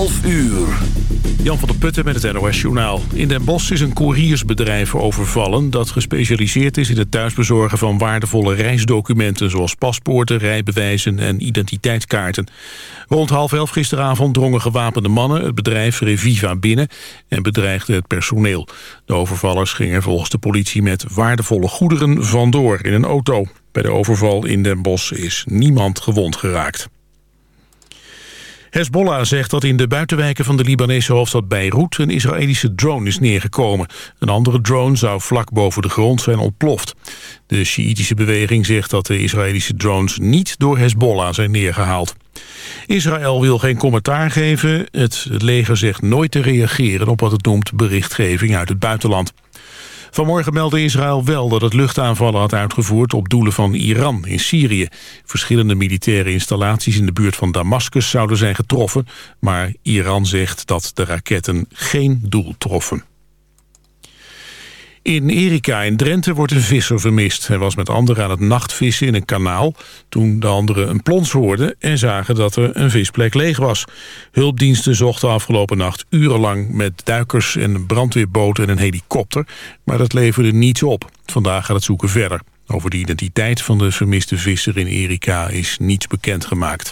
12 uur. Jan van der Putten met het NOS Journaal. In Den Bosch is een couriersbedrijf overvallen... dat gespecialiseerd is in het thuisbezorgen van waardevolle reisdocumenten... zoals paspoorten, rijbewijzen en identiteitskaarten. Rond half elf gisteravond drongen gewapende mannen... het bedrijf Reviva binnen en bedreigden het personeel. De overvallers gingen volgens de politie met waardevolle goederen vandoor in een auto. Bij de overval in Den Bosch is niemand gewond geraakt. Hezbollah zegt dat in de buitenwijken van de Libanese hoofdstad Beirut een Israëlische drone is neergekomen. Een andere drone zou vlak boven de grond zijn ontploft. De Sjiïtische beweging zegt dat de Israëlische drones niet door Hezbollah zijn neergehaald. Israël wil geen commentaar geven. Het leger zegt nooit te reageren op wat het noemt berichtgeving uit het buitenland. Vanmorgen meldde Israël wel dat het luchtaanvallen had uitgevoerd op doelen van Iran in Syrië. Verschillende militaire installaties in de buurt van Damascus zouden zijn getroffen, maar Iran zegt dat de raketten geen doel troffen. In Erika in Drenthe wordt een visser vermist. Hij was met anderen aan het nachtvissen in een kanaal... toen de anderen een plons hoorden en zagen dat er een visplek leeg was. Hulpdiensten zochten afgelopen nacht urenlang met duikers en brandweerboten en een helikopter... maar dat leverde niets op. Vandaag gaat het zoeken verder. Over de identiteit van de vermiste visser in Erika is niets bekendgemaakt.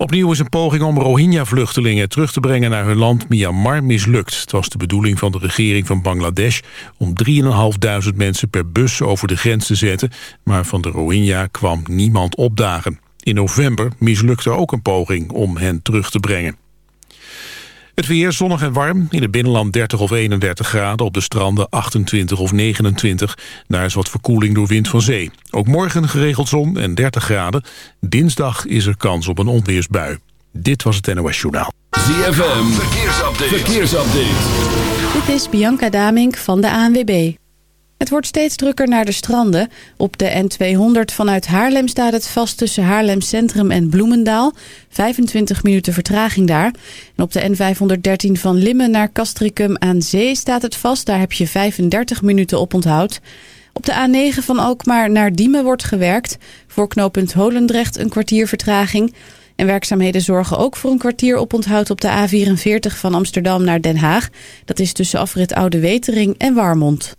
Opnieuw is een poging om Rohingya-vluchtelingen terug te brengen naar hun land Myanmar mislukt. Het was de bedoeling van de regering van Bangladesh om 3.500 mensen per bus over de grens te zetten, maar van de Rohingya kwam niemand opdagen. In november mislukte ook een poging om hen terug te brengen. Het weer zonnig en warm. In het binnenland 30 of 31 graden. Op de stranden 28 of 29. Daar is wat verkoeling door wind van zee. Ook morgen geregeld zon en 30 graden. Dinsdag is er kans op een onweersbui. Dit was het NOS Journaal. ZFM, verkeersupdate. verkeersupdate. Dit is Bianca Damink van de ANWB. Het wordt steeds drukker naar de stranden. Op de N200 vanuit Haarlem staat het vast tussen Haarlem Centrum en Bloemendaal. 25 minuten vertraging daar. En op de N513 van Limmen naar Castricum aan Zee staat het vast. Daar heb je 35 minuten op onthoud. Op de A9 van Alkmaar naar Diemen wordt gewerkt. Voor knooppunt Holendrecht een kwartier vertraging. En werkzaamheden zorgen ook voor een kwartier op onthoud op de A44 van Amsterdam naar Den Haag. Dat is tussen afrit Oude Wetering en Warmond.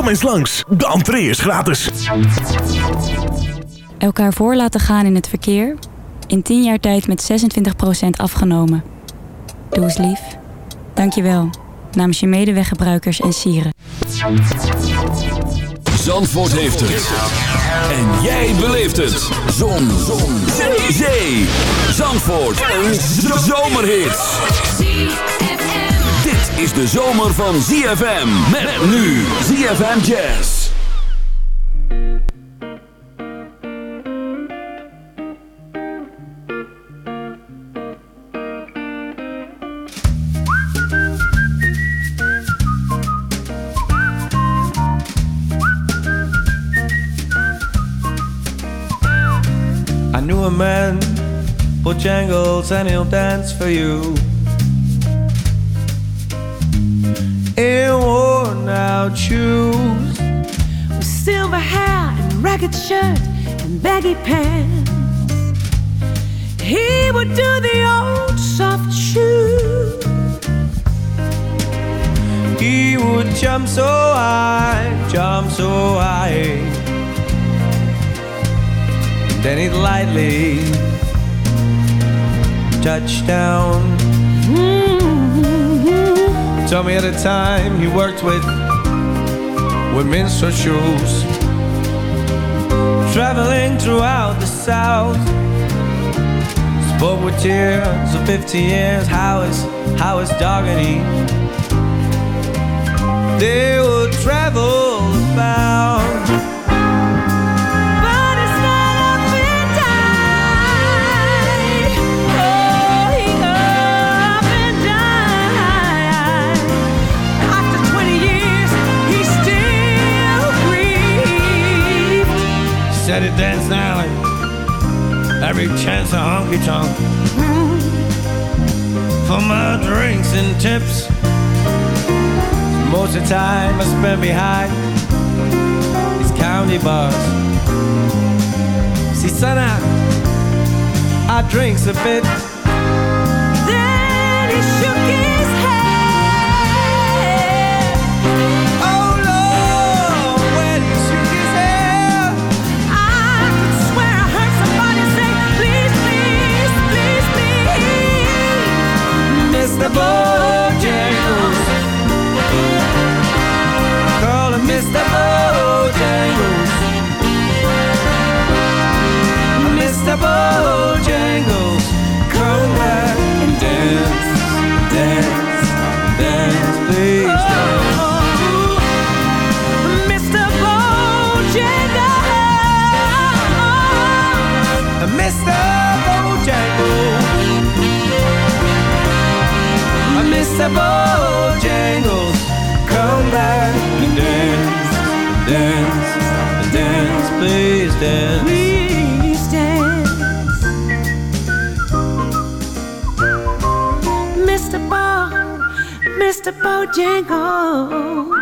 Kom eens langs, de entree is gratis. Elkaar voor laten gaan in het verkeer. In 10 jaar tijd met 26% afgenomen. Doe eens lief. Dank je wel. Namens je medeweggebruikers en sieren. Zandvoort heeft het. En jij beleeft het. Zon. Zon. Zee. Zee. Zandvoort. Een zomerhit. Is de zomer van ZFM. Met nu ZFM Jazz. I knew a man, Bojangles, and he'll dance for you. Worn out shoes, with silver hair and ragged shirt and baggy pants. He would do the old soft shoe. he would jump so high, jump so high. Then he'd lightly touch down. Mm, told me at a time he worked with minstrel shoes. Traveling throughout the South, spoke with tears of 50 years. How is how is Doggedy? They would travel about. It danced alley. Every chance a honky tonk. For my drinks and tips. Most of the time I spend behind these county bars. See, son, I, I drinks a bit. Then he shook his Bojangles. Call him Mr. Bojangles. Mr. Bojangles. Come back and dance, dance, dance, please Mr. Bojangles. Come back and dance, dance, dance, please dance. Please dance. Mr. Bo, Mr. Bojangles.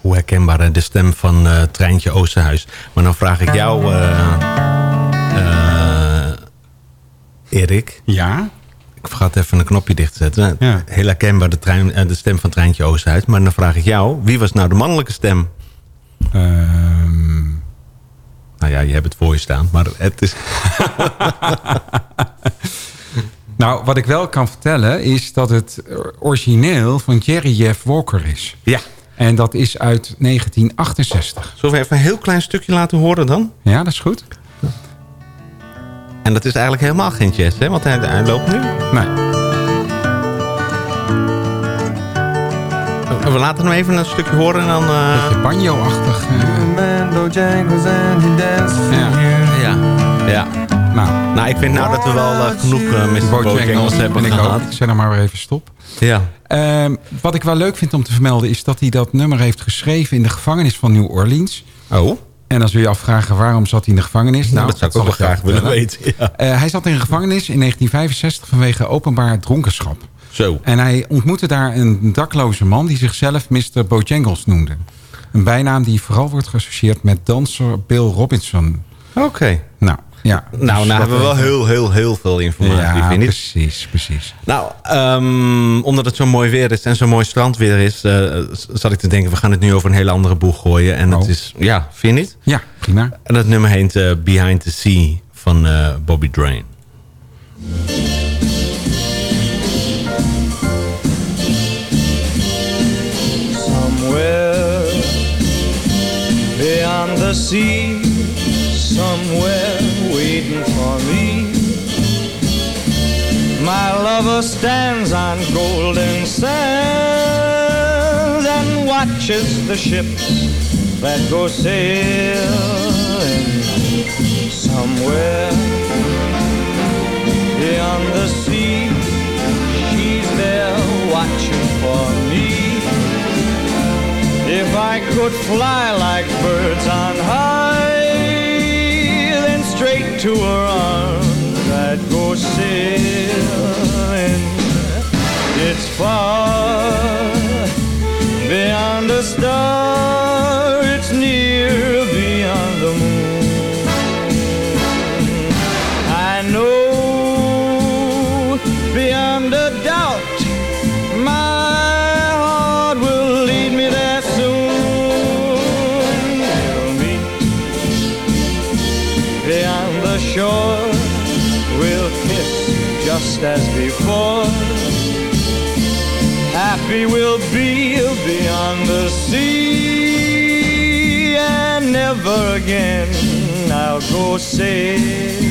Hoe herkenbaar de stem van eh, Treintje Oosterhuis. Maar dan vraag ik jou, eh, Erik. Ja? Ik vergat even een knopje dicht te zetten. Ja. Heel herkenbaar de, trein, eh, de stem van Treintje Oosterhuis. Maar dan vraag ik jou, wie was nou de mannelijke stem? Ehm, Nou ja, je hebt het voor je staan. Maar het is... nou, wat ik wel kan vertellen is dat het origineel van Jerry Jeff Walker is. Ja. En dat is uit 1968. Zullen we even een heel klein stukje laten horen dan? Ja, dat is goed. En dat is eigenlijk helemaal geen jazz, hè? Want hij, hij loopt nu. Nee. We laten hem even een stukje horen en dan... eh, Beetje banjo-achtig. eh, Ja. ja. ja. nou, Nou, ik vind nou dat we wel eh, genoeg uh, hebben ik gehad. ook. Ik zet hem maar weer even stop. Ja. Ehm, wat ik wel leuk vind om te vermelden is dat hij dat nummer heeft geschreven in de gevangenis van New Orleans. Oh, En dan zul je afvragen waarom zat hij in de gevangenis. nou, dat zou ik ook wel graag willen weten. Ja. Eh, hij zat in de gevangenis in 1965 vanwege openbaar dronkenschap. Zo. En hij ontmoette daar een dakloze man die zichzelf Mr. Bojangles noemde. Een bijnaam die vooral wordt geassocieerd met danser Bill Robinson. Oké. Nou, ja. Nou, Dus nou hebben we wel heel, heel, heel veel informatie, Ja, vind ik. precies, precies. Nou, ehm, omdat het zo mooi weer is en zo mooi strand weer is... eh, zat ik te denken, we gaan het nu over een hele andere boeg gooien. En het Oh. is, ja, vind je niet? Ja, prima. En dat nummer heet eh, Behind the Sea van eh, Bobby Drain. Somewhere beyond the sea, somewhere waiting for me. My lover stands on golden sands and watches the ships that go sailing somewhere beyond the sea. She's there watching for me. If I could fly like birds on high, straight to her arms I'd go sailing. It's far beyond a star, again I'll go sailing.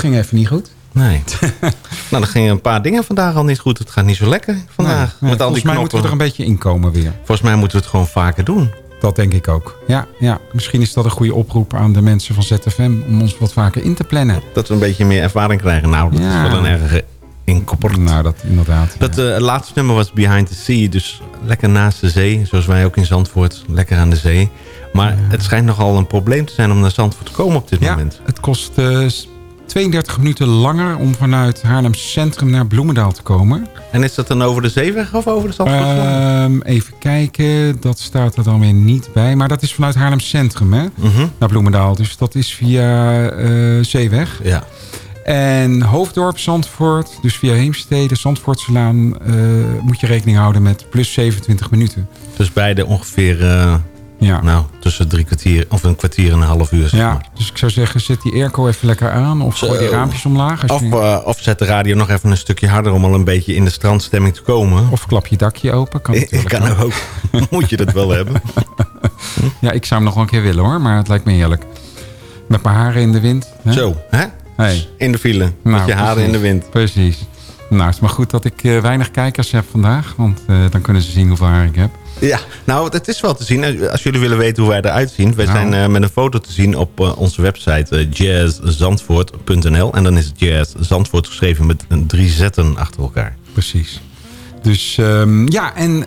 Ging even niet goed. nee. nou, er gingen een paar dingen vandaag al niet goed. Het gaat niet zo lekker vandaag. Nee, met al volgens die mij knoppen. moeten we er een beetje inkomen weer. Volgens mij moeten we het gewoon vaker doen. Dat denk ik ook. Ja, ja, misschien is dat een goede oproep aan de mensen van ZFM... om ons wat vaker in te plannen. Dat we een beetje meer ervaring krijgen. Nou, dat Ja. is wel een erge inkopper. Nou, dat inderdaad. Dat ja. eh, laatste nummer was Behind the Sea. Dus lekker naast de zee. Zoals wij ook in Zandvoort. Lekker aan de zee. Maar het schijnt nogal een probleem te zijn om naar Zandvoort te komen op dit ja, moment. het kost eh, 32 minuten langer om vanuit Haarlem Centrum naar Bloemendaal te komen. En is dat dan over de zeeweg of over de Zandvoortslaan? Ehm, even kijken, dat staat er dan weer niet bij. Maar dat is vanuit Haarlem Centrum, hè? Mhm. Naar Bloemendaal. Dus dat is via eh, Zeeweg. Ja. En Hoofddorp, Zandvoort, dus via Heemstede, Zandvoortselaan... eh, moet je rekening houden met plus 27 minuten. Dus beide ongeveer eh, Ja. nou, tussen drie kwartier of een kwartier en een half uur. Zeg Ja, maar. dus ik zou zeggen, zet die airco even lekker aan. Of gooi die raampjes omlaag. Of, je, eh, of zet de radio nog even een stukje harder om al een beetje in de strandstemming te komen. of klap je dakje open. Kan Ik kan ook. ook. Moet je dat wel hebben. Ja, ik zou hem nog wel een keer willen hoor, maar het lijkt me heerlijk. Met mijn haren in de wind. Hè? Zo, hè? Hey. In de file. met Nou, je haren precies. in de wind. Precies. Nou, het is maar goed dat ik eh, weinig kijkers heb vandaag. Want eh, dan kunnen ze zien hoeveel haar ik heb. Ja, nou, het is wel te zien. Eh, Als jullie willen weten hoe wij eruit zien. Wij Nou. zijn met een foto te zien op onze website eh, jazzzandvoort.nl. En dan is het jazz Zandvoort geschreven met drie zetten achter elkaar. Precies. Dus ehm, ja, en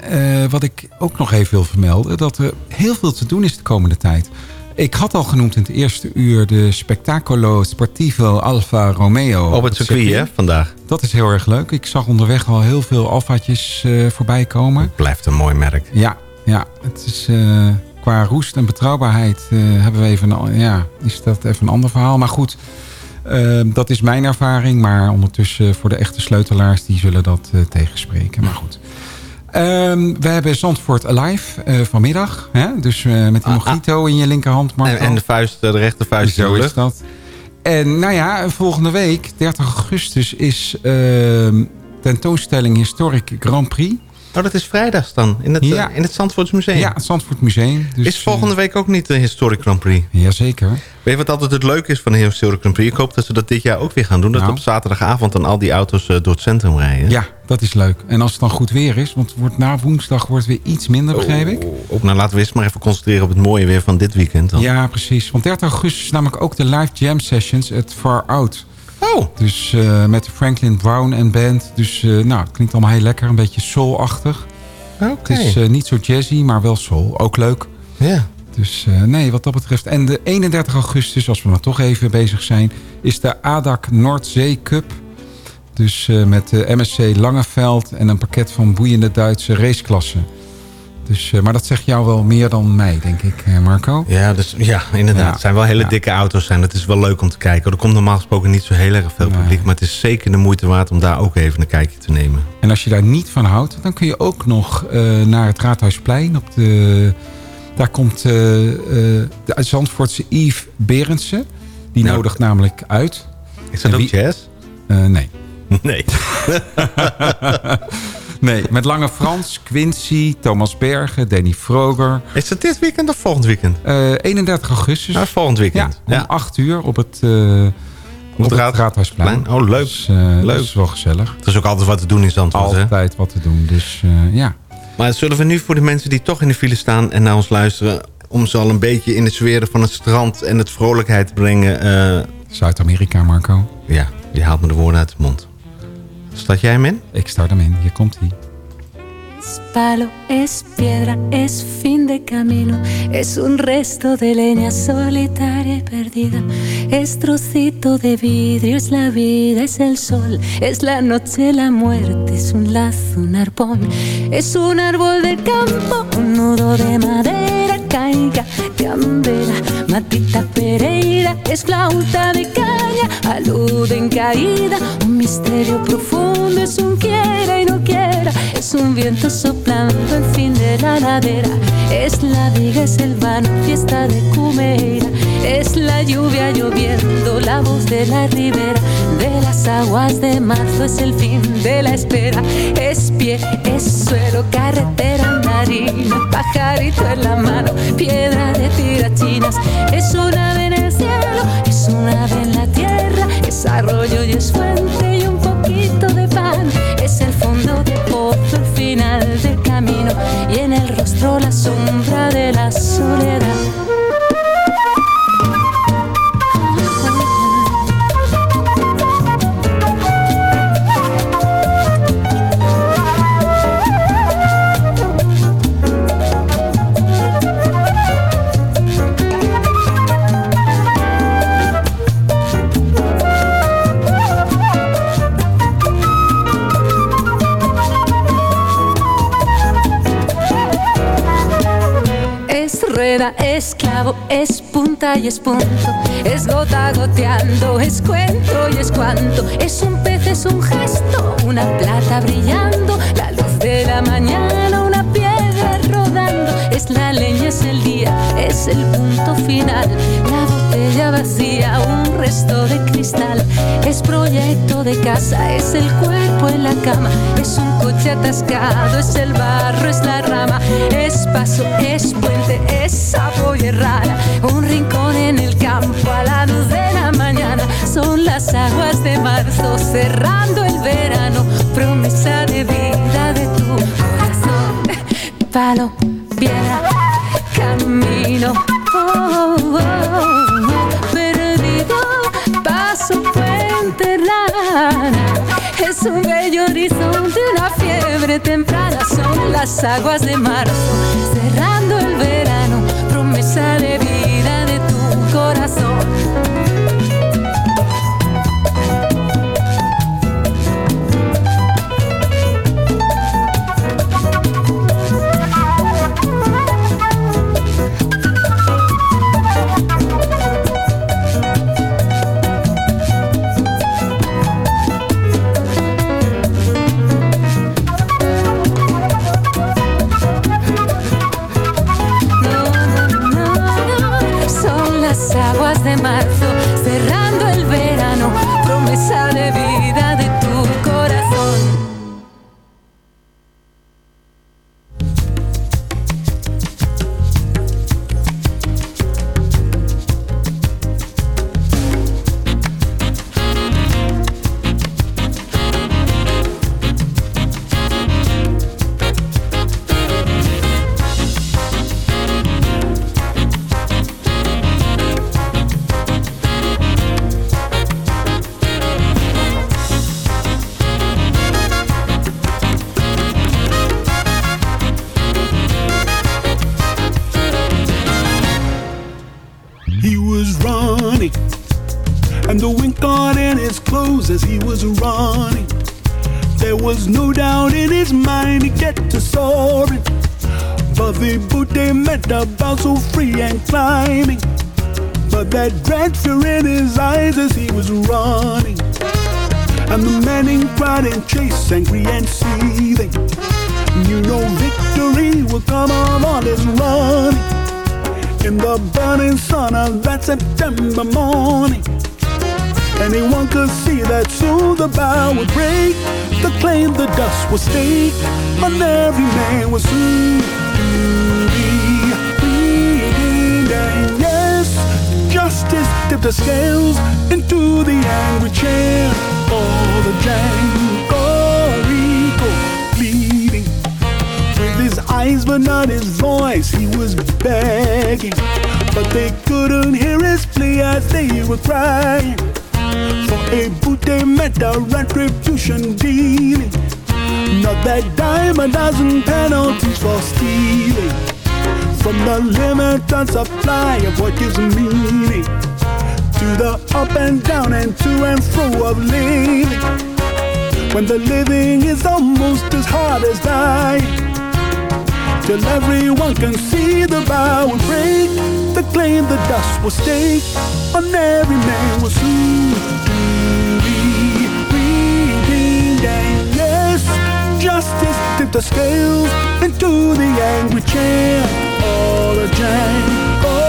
wat ik ook nog even wil vermelden... dat er heel veel te doen is de komende tijd. Ik had al genoemd in het eerste uur... de Spectacolo Sportivo Alfa Romeo. Op het circuit, hè, vandaag. Dat is heel erg leuk. Ik zag onderweg al heel veel Alfaatjes eh voorbij komen. Blijft een mooi merk. Ja, ja het is, eh, qua roest en betrouwbaarheid eh, hebben we even een, ja, is dat even een ander verhaal. Maar goed, dat is mijn ervaring. Maar ondertussen voor de echte sleutelaars, die zullen dat tegenspreken. Maar goed. Ehm, we hebben Zandvoort Alive eh, vanmiddag. Hè? Dus eh, met die Ah, ah. mojito in je linkerhand, En, Marco. en de vuist, eh, de rechter vuist in Zo is dat. En nou ja, volgende week, 30 augustus, is ehm, tentoonstelling Historic Grand Prix. Oh, dat is vrijdags dan. In het, Ja. eh, in het Zandvoorts Museum. Ja, het Zandvoort Museum. Dus, is volgende week ook niet de Historic Grand Prix? eh, Jazeker. Weet je wat altijd het leuke is van de Historic Grand Prix? Ik hoop dat ze dat dit jaar ook weer gaan doen. Dat Nou. op zaterdagavond dan al die auto's eh, door het centrum rijden. Ja, dat is leuk. En als het dan goed weer is, want het wordt na woensdag wordt het weer iets minder, begrijp ik. Oh, ook nou, laten we eerst maar even concentreren op het mooie weer van dit weekend. Dan. Ja, precies. Want 30 augustus is namelijk ook de live jam sessions at Far Out. Oh, Dus eh, met de Franklin Brown en band. Dus eh, nou, het klinkt allemaal heel lekker. Een beetje soul-achtig. oké. Het is eh, niet zo jazzy, maar wel soul. Ook leuk. ja. Dus nee, wat dat betreft. En de 31 augustus, als we maar toch even bezig zijn... is de ADAC Noordzee Cup. Dus met de MSC Langeveld en een pakket van boeiende Duitse raceklassen. Dus, eh, maar dat zegt jou wel meer dan mij, denk ik, eh, Marco. Ja, dus, ja inderdaad. Ja. Het zijn wel hele Ja. dikke auto's. En het is wel leuk om te kijken. Er komt normaal gesproken niet zo heel erg veel Nee. publiek. Maar het is zeker de moeite waard om daar ook even een kijkje te nemen. En als je daar niet van houdt, dan kun je ook nog eh, naar het Raadhuisplein. Op de, daar komt eh, de Zandvoortse Yves Berendsen. Die Nou, nodigt namelijk uit. Is dat En ook wie- jazz? Nee. Nee. nee, met Lange Frans, Quincy, Thomas Bergen, Danny Vroger. Is dat dit weekend of volgend weekend? Eh, 31 augustus. Nou, volgend ja, weekend. om 8 uur op het, eh, op het Raad- Raadhuisplein. Oh, leuk. Dus, eh, Leuk. Dat is wel gezellig. Er is ook altijd wat te doen in Zandvoort. Hè? Altijd wat te doen. Dus eh, ja. Maar zullen we nu voor de mensen die toch in de file staan en naar ons luisteren... om ze al een beetje in de sfeer van het strand en het vrolijkheid te brengen... eh, Zuid-Amerika, Marco. ja, die haalt me de woorden uit de mond. Start jij hem in? Ik start hem in. Hier komt hij. Palo, es piedra, es fin de camino, es un resto de leña solitaria y perdida, es trocito de vidrio, es la vida, es el sol, es la noche, la muerte, es un lazo, un arpón, es un árbol del campo, un nudo de madera, caiga de ambera, matita pereira, es flauta de caña, alude en caída, un misterio profundo, es un quiera y no quiera, es un viento el fin de la ladera, es la viga, es el vano, fiesta de Cumeira, es la lluvia lloviendo, la voz de la ribera, de las aguas de marzo, es el fin de la espera, es pie, es suelo, carretera, andarina, pajarito en la mano, piedra de tirachinas, es un ave en el cielo, es un ave en la tierra, es arroyo y es fuente y un poquito de pan, el fondo de pozo, el final del camino y en el rostro la sombra de la soledad. Es punta y es punto. Es gota goteando, es cuento y es cuanto. Es un pez, es un gesto, una plata brillando. La luz de la mañana, una. Es la leña, es el día, es el punto final. La botella vacía, un resto de cristal. Es proyecto de casa, es el cuerpo en la cama. Es un coche atascado, es el barro, es la rama. Es paso, es puente, es es rara. Un rincón en el campo a la luz de la mañana. Son las aguas de marzo cerrando el verano. Promesa de vida de tu corazón. Palo, camino. Oh, oh, oh, perdido, paso, puente, rana. Es un bello horizonte, una fiebre temprana. Son las aguas de marzo, cerrando el verano. Promesa de vida de tu corazón. Eyes but not his voice, he was begging. But they couldn't hear his plea as they were crying. For a boot they met a retribution dealing. Not that dime a dozen penalties for stealing. From the limited supply of what gives meaning. To the up and down and to and fro of living. When the living is almost as hard as dying. Till everyone can see the bow and break. The claim the dust will stake. On every man was soon be. And yes, justice tip the scales into the angry chair. All a Django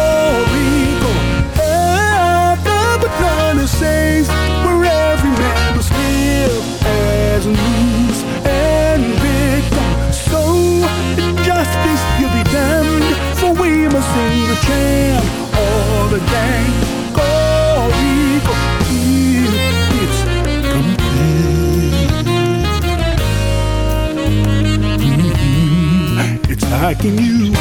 Rico. After the gun is where every man must live as loose and for we must sing the chant. All the gang, go Rico, it's complete. Mm-hmm. It's like in you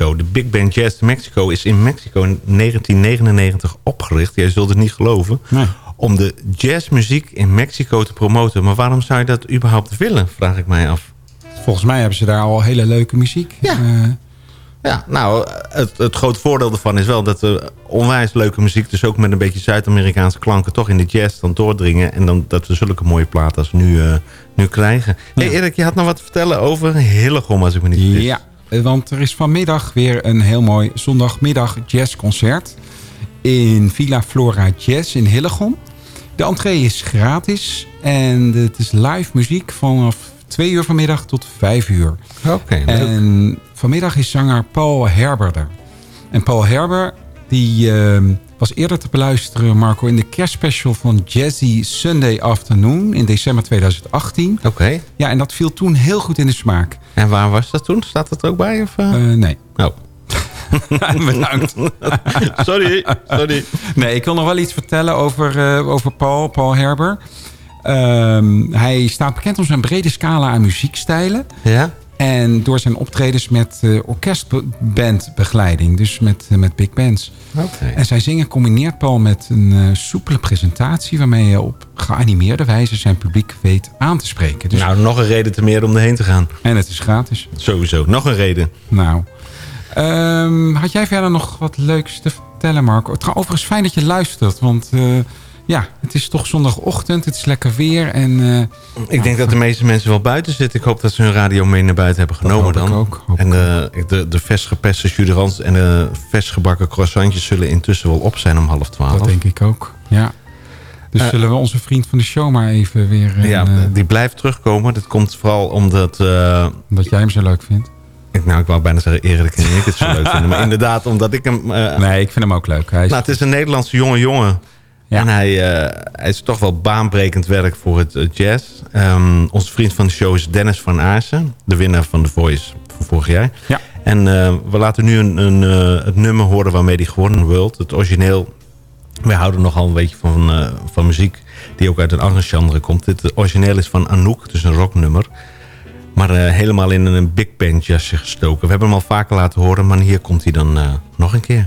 Mexico. De Big Band Jazz de Mexico is in Mexico in 1999 opgericht. Jij zult het niet geloven. Om de jazzmuziek in Mexico te promoten. Maar waarom zou je dat überhaupt willen, vraag ik mij af. Volgens mij hebben ze daar al hele leuke muziek. Ja. Eh, Ja, nou, het, het grote voordeel ervan is wel dat er onwijs leuke muziek... dus ook met een beetje Zuid-Amerikaanse klanken... toch in de jazz dan doordringen. En dan dat we zulke mooie platen als nu, eh, nu krijgen. Hey Erik, je had nog wat te vertellen over Hillegom, als ik me niet vergis. Ja, want er is vanmiddag weer een heel mooi zondagmiddag jazzconcert... in Villa Flora Jazz in Hillegom. De entree is gratis en het is live muziek vanaf 2 uur vanmiddag tot 5 uur. Oké. En vanmiddag is zanger Paul Herber er. En Paul Herber die, eh, was eerder te beluisteren, Marco... in de kerstspecial van Jazzy Sunday Afternoon in december 2018. Oké. Ja, en dat viel toen heel goed in de smaak. En waar was dat toen? Staat dat ook bij? Of, eh? Eh, nee. Oh. Bedankt. sorry, sorry. Nee, ik wil nog wel iets vertellen over, eh, over Paul, Paul Herber. Ehm, hij staat bekend om zijn brede scala aan muziekstijlen. Ja? En door zijn optredens met eh, orkestbandbegeleiding. Dus met, eh, met big bands. En zijn zingen combineert Paul met een eh, soepele presentatie... waarmee hij op geanimeerde wijze zijn publiek weet aan te spreken. Dus, Nou, nog een reden te meer om erheen te gaan. En het is gratis. Sowieso, nog een reden. Nou, ehm, had jij verder nog wat leuks te vertellen, Marco? Overigens fijn dat je luistert, want ja, het is toch zondagochtend, het is lekker weer en... eh, Ik denk dat de meeste mensen wel buiten zitten. Ik hoop dat ze hun radio mee naar buiten hebben genomen dan. ook, en de, de, de vers gepeste jurans en de vers gebakken croissantjes zullen intussen wel op zijn om half twaalf. dat denk ik ook, ja. Dus Eh, zullen we onze vriend van de show maar even weer... een, ja, eh, die blijft terugkomen. Dat komt vooral omdat... eh, omdat jij hem zo leuk vindt. ik, nou, ik wou bijna zeggen Erik en ik het zo leuk vinden. Maar inderdaad, omdat ik hem... eh, Nee, ik vind hem ook leuk. Hij is, Nou, het is een Nederlandse jonge jongen. En hij, eh, hij is toch wel baanbrekend werk voor het jazz. Ehm, onze vriend van de show is Dennis van Aarsen. De winnaar van The Voice van vorig jaar. Ja. En eh, we laten nu een, een, eh, het nummer horen waarmee hij gewonnen World. Het origineel. Wij houden nogal een beetje van, van muziek die ook uit een andere genre komt. Het origineel is van Anouk, dus een rocknummer. Maar helemaal in een big band jasje gestoken. We hebben hem al vaker laten horen, maar hier komt hij dan nog een keer.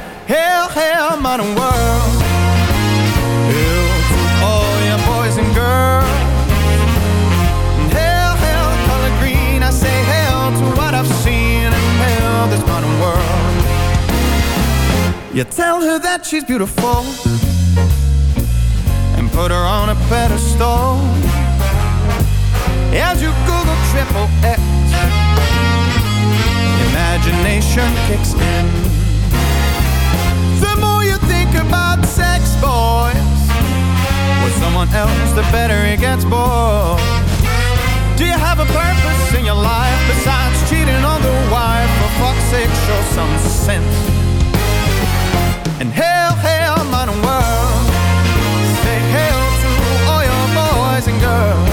Hell, hell, modern world. Hell to all your boys and girls. Hell, hell, color green. I say hell to what I've seen and hell, this modern world. You tell her that she's beautiful and put her on a pedestal. As you Google triple X, imagination kicks in. About sex, boys, with someone else, the better it gets, boy. Do you have a purpose in your life besides cheating on the wife? For fuck's sake, show some sense. And hail, hail, modern world. Say hail to all your boys and girls.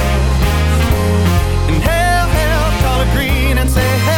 And hail, hail, color green. And say hail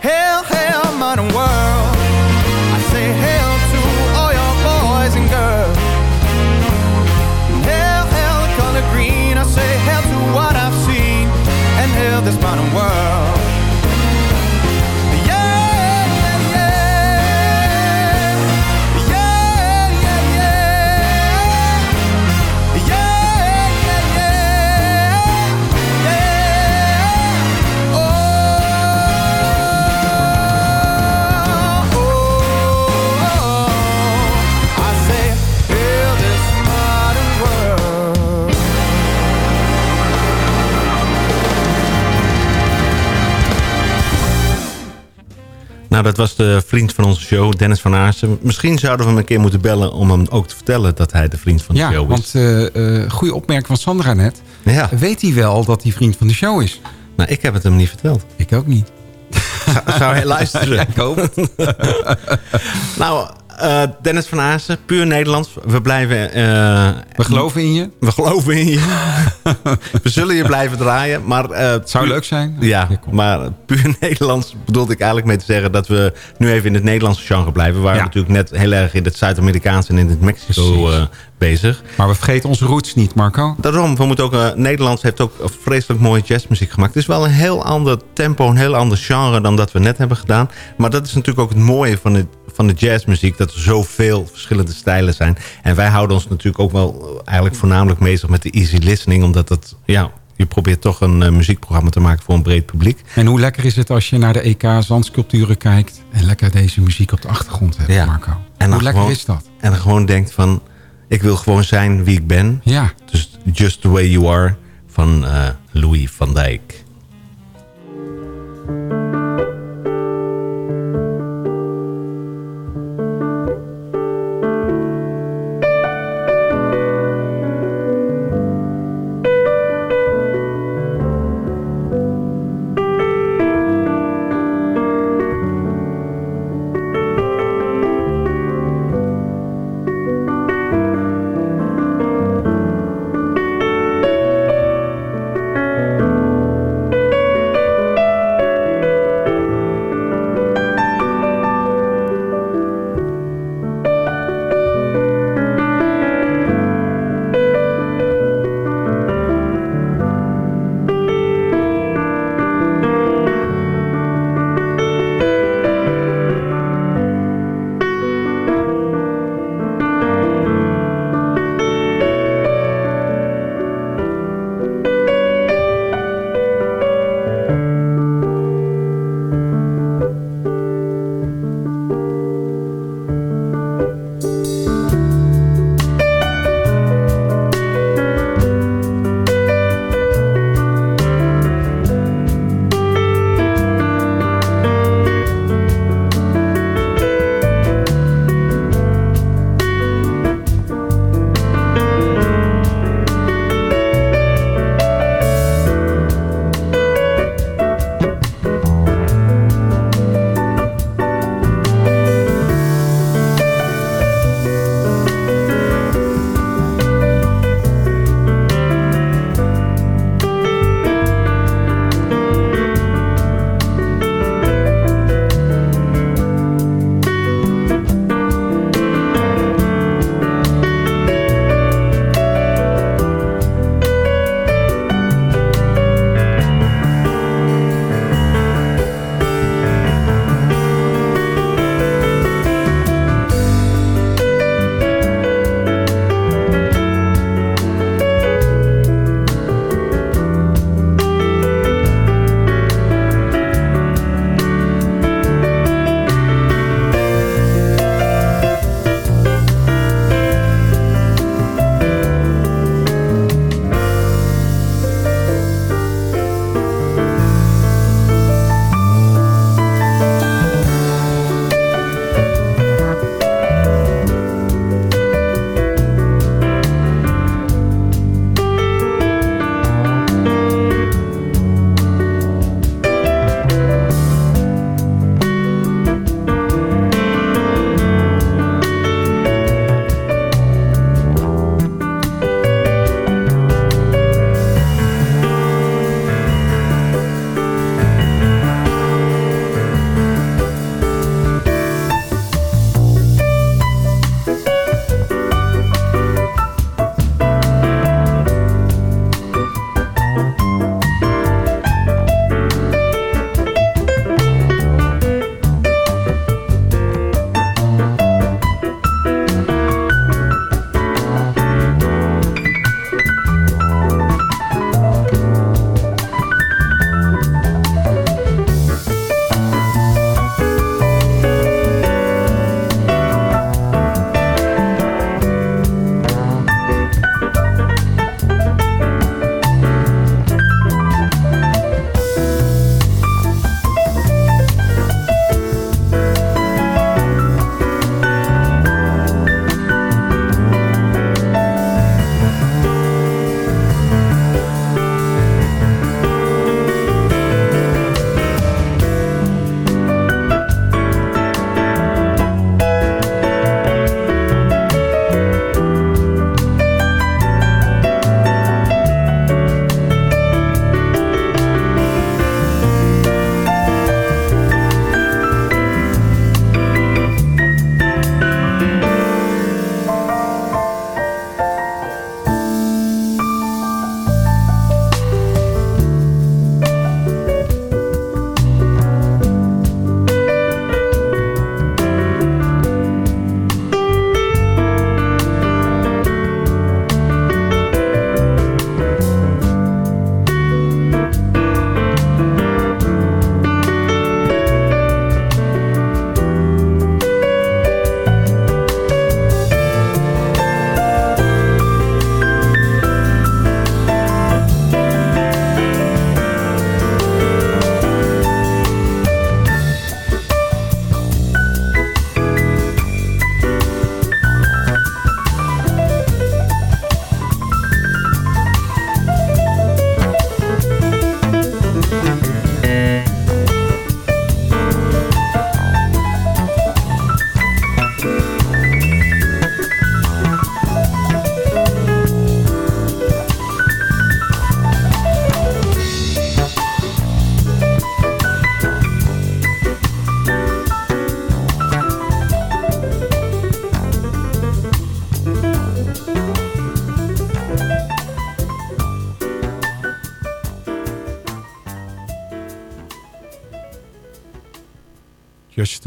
Hail, hail, modern world. I say hail to all your boys and girls. Hail, hail, the color green. I say hail to what I've seen. And hail this modern world. Nou, dat was de vriend van onze show, Dennis van Aarsen. Misschien zouden we hem een keer moeten bellen om hem ook te vertellen dat hij de vriend van de Ja, show is. want eh eh goede opmerking van Sandra net. Ja. Weet hij wel dat hij vriend van de show is? Nou, ik heb het hem niet verteld. Ik ook niet. zou hij luisteren? Ja, ik hoop het. nou, eh, Dennis van Aassen, puur Nederlands. We blijven... eh, We geloven in je. we geloven in je. we zullen je blijven draaien. Maar, eh, Het zou puur- leuk zijn. Ja, maar puur Nederlands bedoelde ik eigenlijk mee te zeggen... dat we nu even in het Nederlandse genre blijven. We waren Ja. natuurlijk net heel erg in het Zuid-Amerikaanse en in het Mexico bezig. Maar we vergeten onze roots niet, Marco. Daarom, we moeten ook, Nederlands heeft ook vreselijk mooie jazzmuziek gemaakt. Het is wel een heel ander tempo, een heel ander genre dan dat we net hebben gedaan. Maar dat is natuurlijk ook het mooie van de, van de jazzmuziek, dat er zoveel verschillende stijlen zijn. En wij houden ons natuurlijk ook wel eh, eigenlijk voornamelijk bezig met de easy listening, omdat dat, ja, je probeert toch een eh, muziekprogramma te maken voor een breed publiek. En hoe lekker is het als je naar de EK zandsculpturen kijkt... en lekker deze muziek op de achtergrond hebt, Ja. Marco? En hoe lekker gewoon- is dat? En dan gewoon denkt van, ik wil gewoon zijn wie ik ben. Ja. Dus Just the Way You Are van eh, Louis van Dijk.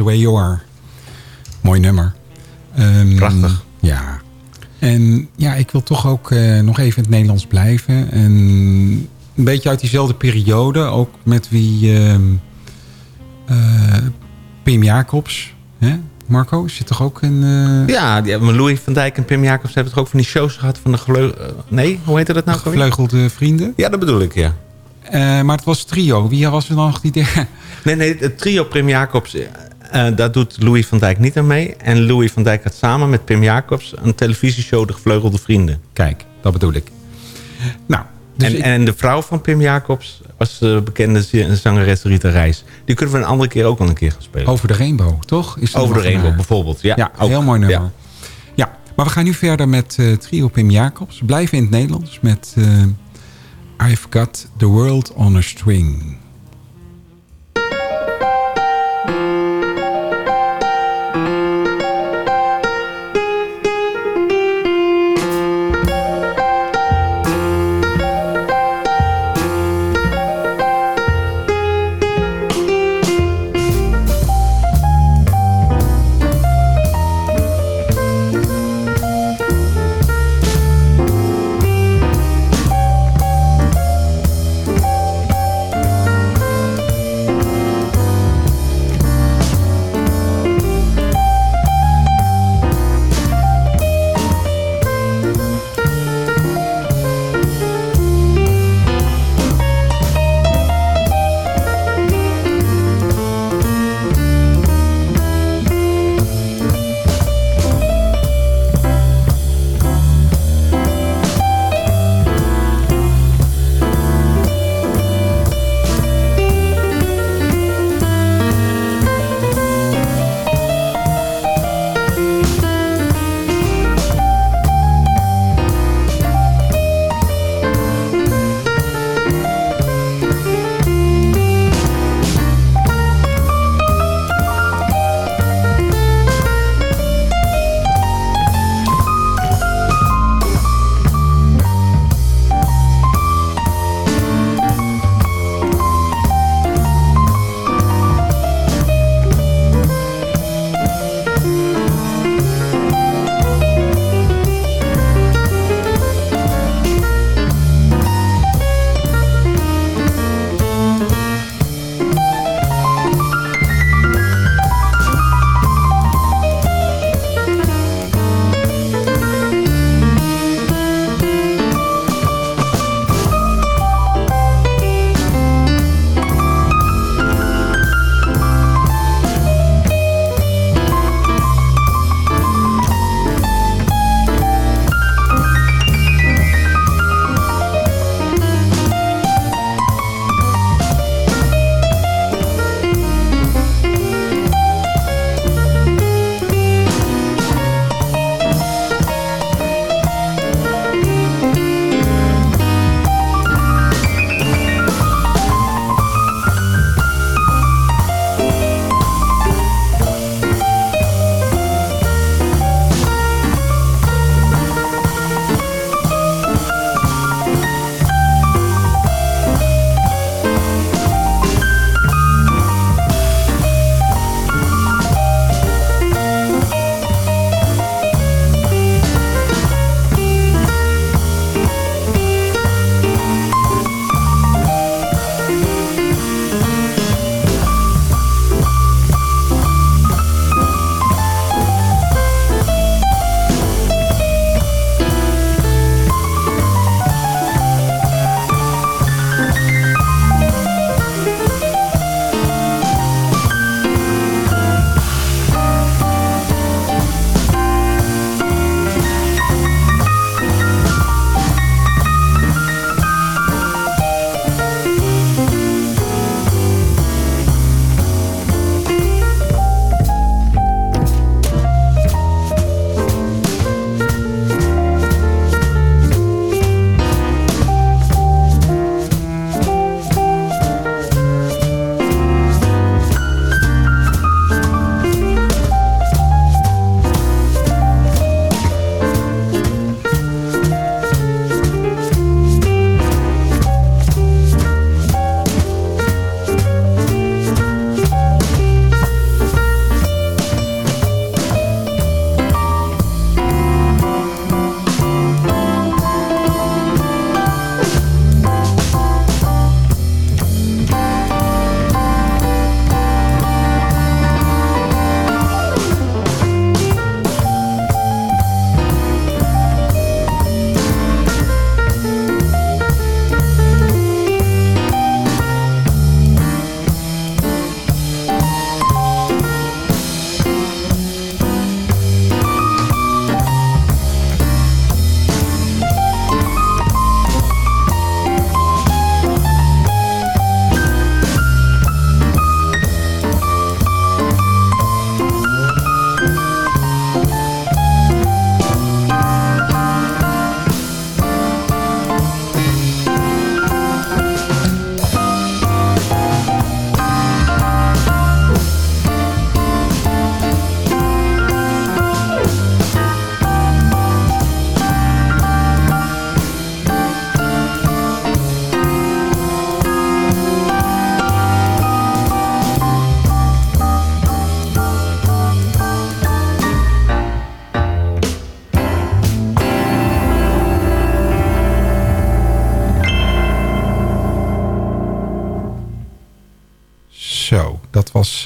The way you are. Mooi nummer. Ehm, Prachtig. Ja. En ja, ik wil toch ook eh, nog even in het Nederlands blijven. En een beetje uit diezelfde periode. Ook met wie... ehm, eh, Pim Jacobs. Hè? Marco, zit toch ook in... eh, Ja, die hebben Louis van Dijk en Pim Jacobs hebben toch ook van die shows gehad van de geleu... eh, nee, hoe heette dat nou? Gevleugelde vrienden. Ja, dat bedoel ik, ja. Maar het was trio. Wie was er dan nog die? Nee, nee, het trio Pim Jacobs, eh, daar doet Louis van Dijk niet aan mee. En Louis van Dijk had samen met Pim Jacobs een televisieshow De Gevleugelde Vrienden. Kijk, dat bedoel ik. Nou, dus en, ik- en de vrouw van Pim Jacobs was de bekende zangeres Rita Reis. Die kunnen we een andere keer ook al een keer gaan spelen. Over de Rainbow, toch? Is Over de Rainbow eh, bijvoorbeeld. Ja, Ja, heel mooi nummer. Ja. Ja. maar we gaan nu verder met eh, trio Pim Jacobs. Blijven in het Nederlands met I've Got the World on a String.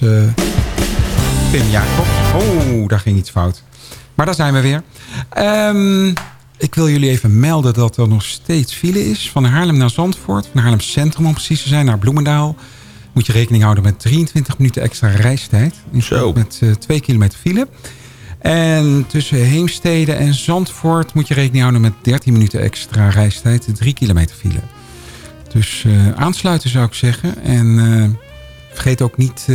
Was eh Pim Jacobs. Oh, daar ging iets fout. Maar daar zijn we weer. Ehm, ik wil jullie even melden dat er nog steeds file is. Van Haarlem naar Zandvoort. Van Haarlem Centrum om precies te zijn naar Bloemendaal. Moet je rekening houden met 23 minuten extra reistijd. Zo. Met eh 2 kilometer file. En tussen Heemstede en Zandvoort moet je rekening houden met 13 minuten extra reistijd. 3 kilometer file. Dus eh, aansluiten zou ik zeggen. En vergeet ook niet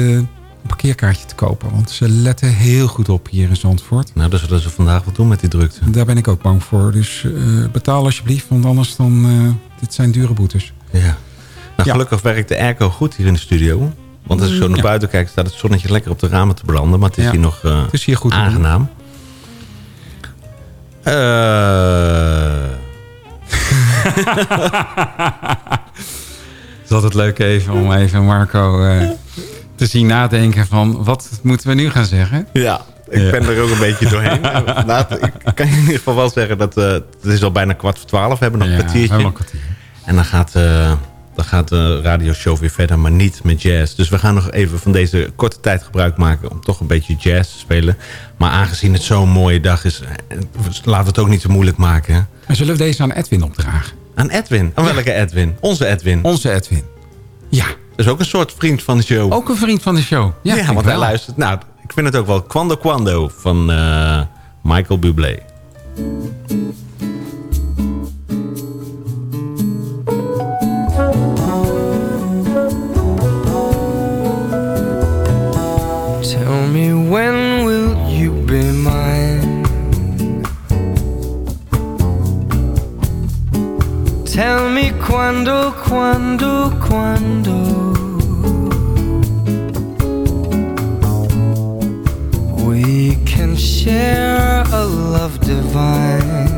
parkeerkaartje te kopen. Want ze letten heel goed op hier in Zandvoort. Nou, dat zullen ze vandaag wat doen met die drukte. Daar ben ik ook bang voor. Dus eh, betaal alsjeblieft, want anders dan... eh, dit zijn dure boetes. Ja. Nou, gelukkig werkt de airco goed hier in de studio. Want als ik zo naar Ja. buiten kijk, staat het zonnetje lekker op de ramen te branden. Maar het is Ja. hier nog eh, Het is hier goed aangenaam. Eh, Het is altijd leuk even om even Marco te zien nadenken van... wat moeten we nu gaan zeggen? ja, ik Ja. ben er ook een beetje doorheen. Laat, ik kan je in ieder geval wel zeggen dat eh, het is al bijna kwart voor twaalf. We hebben nog Ja, een kwartiertje. helemaal een kwartier. En dan gaat, eh, dan gaat de radioshow weer verder, maar niet met jazz. Dus we gaan nog even van deze korte tijd gebruik maken... om toch een beetje jazz te spelen. Maar aangezien het zo'n mooie dag is... eh, laten we het ook niet te moeilijk maken. En zullen we deze aan Edwin opdragen? Aan Edwin. Aan welke Edwin? Onze Edwin. Onze Edwin. Ja. Dat is ook een soort vriend van de show. Ook een vriend van de show. Ja, Ja, want hij luistert. Nou, ik vind het ook wel Quando Quando van eh, Michael Bublé. Tell me when will you be mine? Tell me quando, quando, quando. Share a love divine.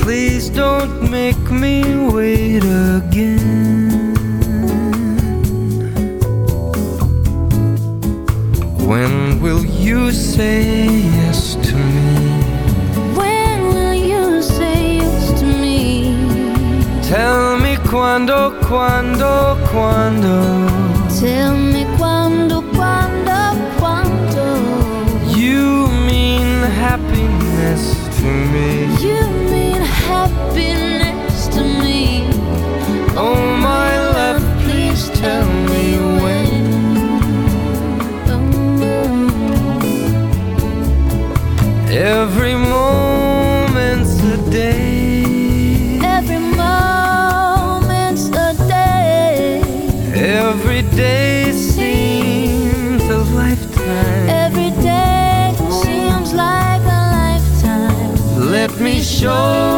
Please don't make me wait again. When will you say yes to me? When will you say yes to me? Tell me quando, quando, quando. Show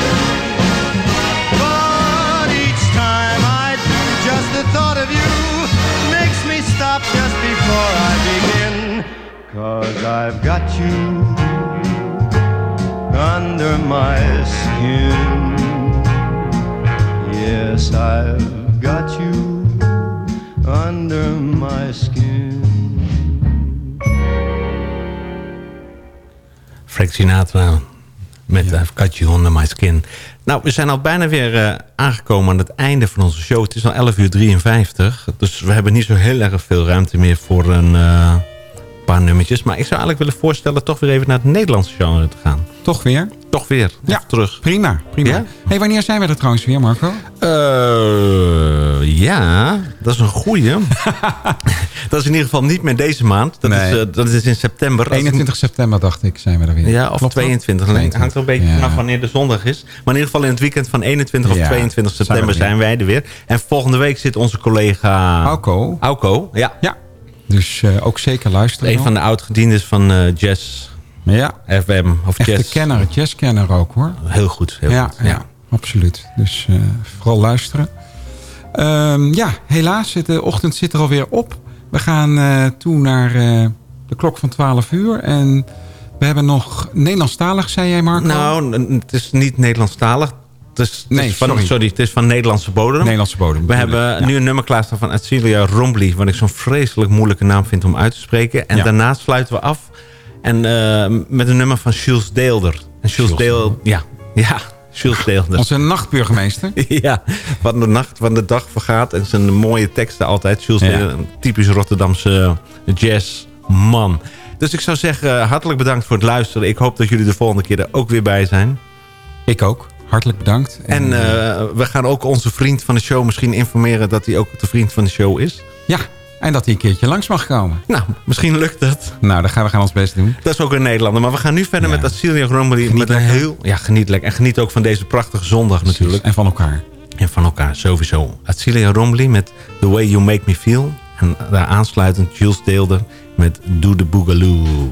I've got you under my skin. Yes, I've got you under my skin. Frank Sinatra met I've Got You Under My Skin. Nou, we zijn al bijna weer eh, aangekomen aan het einde van onze show. Het is al 11 uur 53. Dus we hebben niet zo heel erg veel ruimte meer voor een eh, paar nummertjes. Maar ik zou eigenlijk willen voorstellen toch weer even naar het Nederlandse genre te gaan. Toch weer? Toch weer. Ja, terug. Prima, prima. Ja? Hey, wanneer zijn we er trouwens weer, Marco? Eh, ja, dat is een goeie. dat is in ieder geval niet meer deze maand. Dat, Nee. is, eh, dat is in september. Als ik- 21 september dacht ik zijn we er weer. Ja, of Klopt dat? 22. Het hangt er een beetje Ja. vanaf wanneer de zondag is. Maar in ieder geval in het weekend van 21 of Ja, 22 zijn we september er zijn wij er weer. En volgende week zit onze collega... Auko. Auko, ja. Ja, dus eh, ook zeker luisteren. Een van de oud-gediendes van eh, Jazz Ja, FM. Of echte Jazz. kenner, jazzkenner ook hoor. Heel goed, heel ja, goed. ja. absoluut. Dus eh, vooral luisteren. Ehm, ja, helaas, de ochtend zit er alweer op. We gaan toe naar de klok van 12 uur. En we hebben nog Nederlandstalig, zei jij Marco? Nou, het is niet Nederlandstalig. Het is, het Nee, is van, sorry. sorry. Het is van Nederlandse bodem. Nederlandse bodem. We hebben nu een nummer klaarstaan van Atsilia Rombly... wat ik zo'n vreselijk moeilijke naam vind om uit te spreken. En Ja. daarna sluiten we af en, eh, met een nummer van Jules Deelder. En Jules Deelder... Ja, ja, Jules Deelder. Onze nachtburgemeester. Ja, wat de nacht van de dag vergaat. En zijn mooie teksten altijd. Jules Ja. Deelder, een typisch Rotterdamse jazzman. Dus ik zou zeggen, hartelijk bedankt voor het luisteren. Ik hoop dat jullie de volgende keer er ook weer bij zijn. Ik ook. Hartelijk bedankt. En eh, we gaan ook onze vriend van de show misschien informeren... dat hij ook de vriend van de show is. Ja, en dat hij een keertje langs mag komen. Nou, misschien lukt dat. Nou, dan gaan we gaan ons best doen. Dat is ook een Nederlander. Maar we gaan nu verder Ja. met Acilia Grombly. Geniet Met een heel... Ja, geniet lekker. En geniet ook van deze prachtige zondag natuurlijk. En van elkaar. En van elkaar, sowieso. Acilia Rombly met The Way You Make Me Feel. En daar aansluitend Jules Deelder met Do The Boogaloo.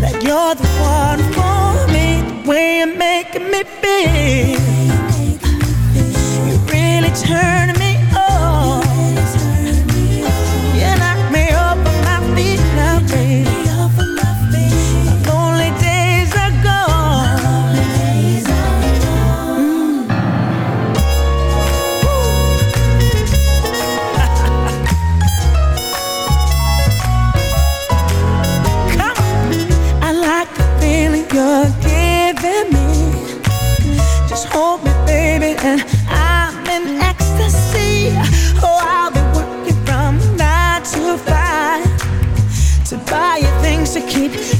that you're the one for me. The way you're making me feel, you really turn me keep